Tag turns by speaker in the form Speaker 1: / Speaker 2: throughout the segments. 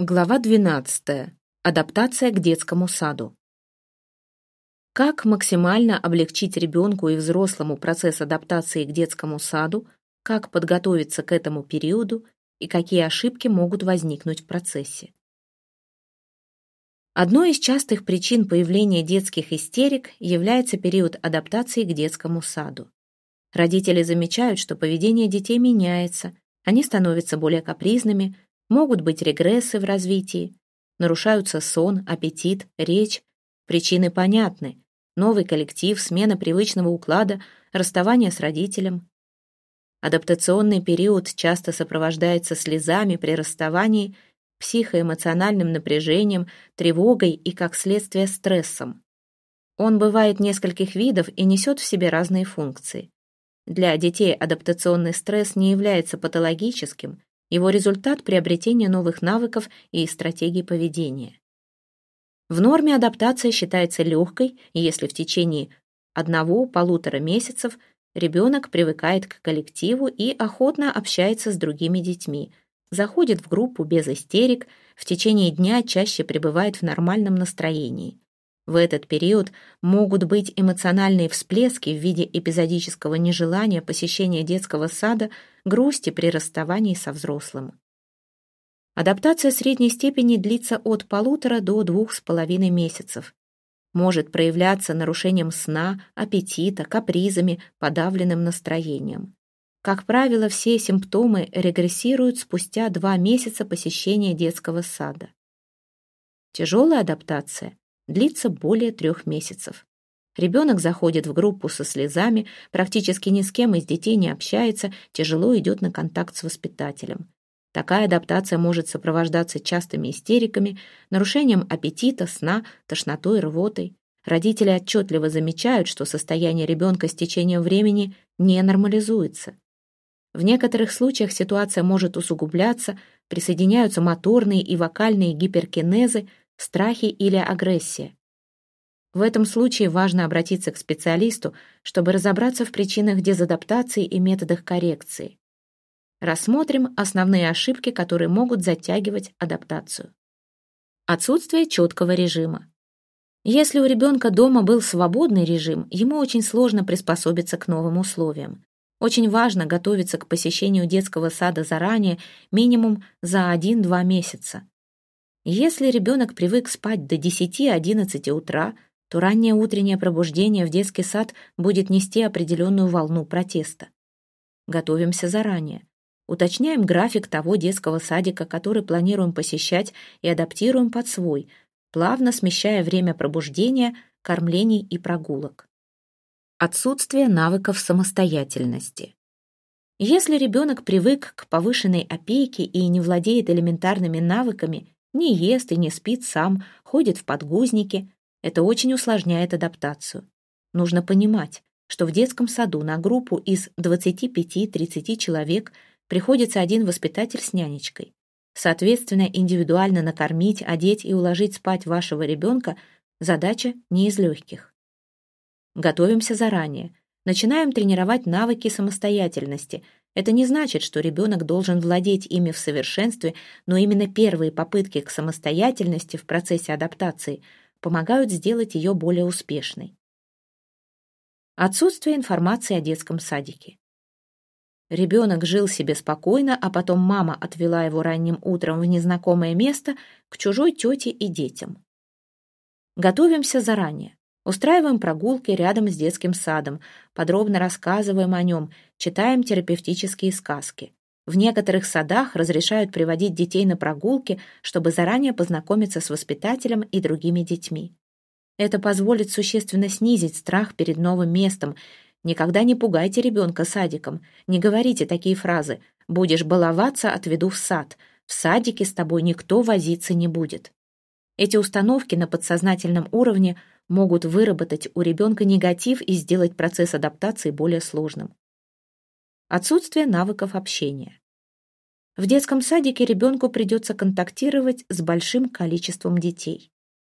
Speaker 1: Глава 12. Адаптация к детскому саду. Как максимально облегчить ребенку и взрослому процесс адаптации к детскому саду, как подготовиться к этому периоду и какие ошибки могут возникнуть в процессе. Одной из частых причин появления детских истерик является период адаптации к детскому саду. Родители замечают, что поведение детей меняется, они становятся более капризными, Могут быть регрессы в развитии, нарушаются сон, аппетит, речь. Причины понятны. Новый коллектив, смена привычного уклада, расставание с родителем. Адаптационный период часто сопровождается слезами при расставании, психоэмоциональным напряжением, тревогой и, как следствие, стрессом. Он бывает нескольких видов и несет в себе разные функции. Для детей адаптационный стресс не является патологическим, его результат – приобретение новых навыков и стратегий поведения. В норме адаптация считается легкой, если в течение одного-полутора месяцев ребенок привыкает к коллективу и охотно общается с другими детьми, заходит в группу без истерик, в течение дня чаще пребывает в нормальном настроении. В этот период могут быть эмоциональные всплески в виде эпизодического нежелания посещения детского сада, грусти при расставании со взрослым. Адаптация средней степени длится от полутора до двух с половиной месяцев. Может проявляться нарушением сна, аппетита, капризами, подавленным настроением. Как правило, все симптомы регрессируют спустя два месяца посещения детского сада. Тяжелая адаптация длится более трех месяцев. Ребенок заходит в группу со слезами, практически ни с кем из детей не общается, тяжело идет на контакт с воспитателем. Такая адаптация может сопровождаться частыми истериками, нарушением аппетита, сна, тошнотой, рвотой. Родители отчетливо замечают, что состояние ребенка с течением времени не нормализуется. В некоторых случаях ситуация может усугубляться, присоединяются моторные и вокальные гиперкинезы, страхи или агрессия. В этом случае важно обратиться к специалисту, чтобы разобраться в причинах дезадаптации и методах коррекции. Рассмотрим основные ошибки, которые могут затягивать адаптацию. Отсутствие четкого режима. Если у ребенка дома был свободный режим, ему очень сложно приспособиться к новым условиям. Очень важно готовиться к посещению детского сада заранее, минимум за 1-2 месяца. Если ребенок привык спать до 10-11 утра, то раннее утреннее пробуждение в детский сад будет нести определенную волну протеста. Готовимся заранее. Уточняем график того детского садика, который планируем посещать, и адаптируем под свой, плавно смещая время пробуждения, кормлений и прогулок. Отсутствие навыков самостоятельности. Если ребенок привык к повышенной опеке и не владеет элементарными навыками, не ест и не спит сам, ходит в подгузнике. Это очень усложняет адаптацию. Нужно понимать, что в детском саду на группу из 25-30 человек приходится один воспитатель с нянечкой. Соответственно, индивидуально накормить, одеть и уложить спать вашего ребенка – задача не из легких. Готовимся заранее. Начинаем тренировать навыки самостоятельности – это не значит, что ребенок должен владеть ими в совершенстве, но именно первые попытки к самостоятельности в процессе адаптации помогают сделать ее более успешной. Отсутствие информации о детском садике. Ребенок жил себе спокойно, а потом мама отвела его ранним утром в незнакомое место к чужой тете и детям. Готовимся заранее. Устраиваем прогулки рядом с детским садом, подробно рассказываем о нем, читаем терапевтические сказки. В некоторых садах разрешают приводить детей на прогулки, чтобы заранее познакомиться с воспитателем и другими детьми. Это позволит существенно снизить страх перед новым местом. Никогда не пугайте ребенка садиком. Не говорите такие фразы «будешь баловаться, отведу в сад», «в садике с тобой никто возиться не будет». Эти установки на подсознательном уровне – могут выработать у ребенка негатив и сделать процесс адаптации более сложным. Отсутствие навыков общения. В детском садике ребенку придется контактировать с большим количеством детей.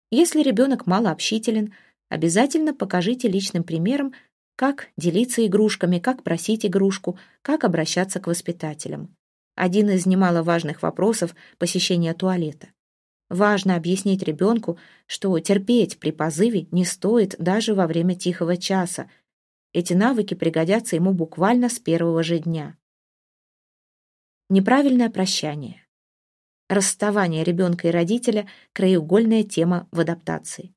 Speaker 1: Если ребенок малообщителен, обязательно покажите личным примером, как делиться игрушками, как просить игрушку, как обращаться к воспитателям. Один из немаловажных вопросов – посещения туалета. Важно объяснить ребенку, что терпеть при позыве не стоит даже во время тихого часа. Эти навыки пригодятся ему буквально с первого же дня. Неправильное прощание. Расставание ребенка и родителя – краеугольная тема в адаптации.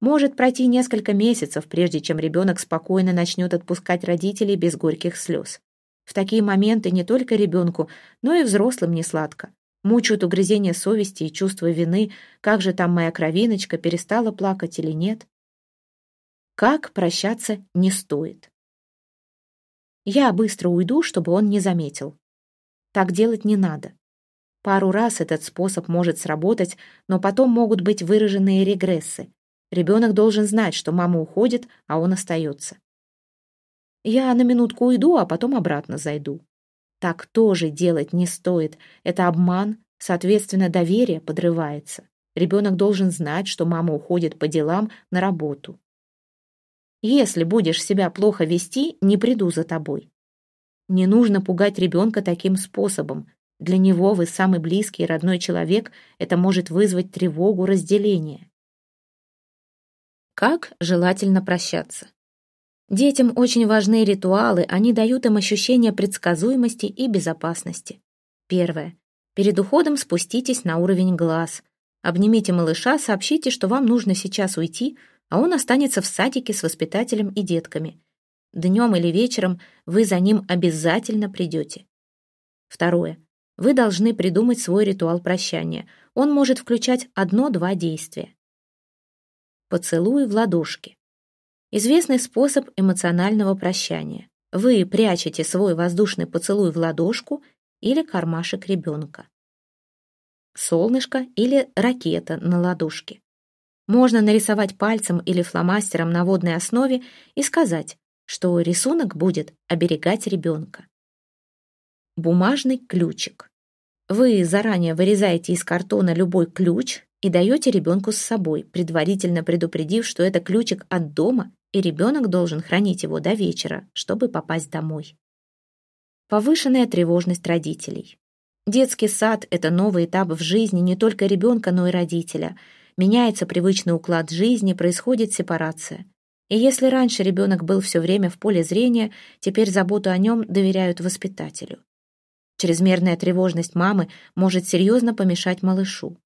Speaker 1: Может пройти несколько месяцев, прежде чем ребенок спокойно начнет отпускать родителей без горьких слез. В такие моменты не только ребенку, но и взрослым не сладко. Мучают угрызения совести и чувство вины, как же там моя кровиночка, перестала плакать или нет. Как прощаться не стоит. Я быстро уйду, чтобы он не заметил. Так делать не надо. Пару раз этот способ может сработать, но потом могут быть выраженные регрессы. Ребенок должен знать, что мама уходит, а он остается. Я на минутку уйду, а потом обратно зайду. Так тоже делать не стоит. Это обман, соответственно, доверие подрывается. Ребенок должен знать, что мама уходит по делам на работу. Если будешь себя плохо вести, не приду за тобой. Не нужно пугать ребенка таким способом. Для него вы самый близкий и родной человек, это может вызвать тревогу разделения. Как желательно прощаться? Детям очень важны ритуалы, они дают им ощущение предсказуемости и безопасности. Первое. Перед уходом спуститесь на уровень глаз. Обнимите малыша, сообщите, что вам нужно сейчас уйти, а он останется в садике с воспитателем и детками. Днем или вечером вы за ним обязательно придете. Второе. Вы должны придумать свой ритуал прощания. Он может включать одно-два действия. Поцелуй в ладошки. Известный способ эмоционального прощания. Вы прячете свой воздушный поцелуй в ладошку или кармашек ребенка. Солнышко или ракета на ладошке. Можно нарисовать пальцем или фломастером на водной основе и сказать, что рисунок будет оберегать ребенка. Бумажный ключик. Вы заранее вырезаете из картона любой ключ и даете ребенку с собой, предварительно предупредив, что это ключик от дома и ребенок должен хранить его до вечера, чтобы попасть домой. Повышенная тревожность родителей. Детский сад – это новый этап в жизни не только ребенка, но и родителя. Меняется привычный уклад жизни, происходит сепарация. И если раньше ребенок был все время в поле зрения, теперь заботу о нем доверяют воспитателю. Чрезмерная тревожность мамы может серьезно помешать малышу.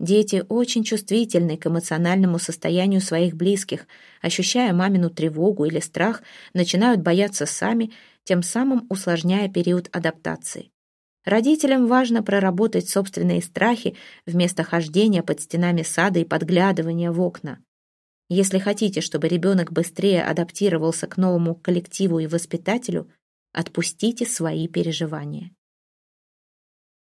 Speaker 1: Дети очень чувствительны к эмоциональному состоянию своих близких, ощущая мамину тревогу или страх, начинают бояться сами, тем самым усложняя период адаптации. Родителям важно проработать собственные страхи вместо хождения под стенами сада и подглядывания в окна. Если хотите, чтобы ребенок быстрее адаптировался к новому коллективу и воспитателю, отпустите свои переживания.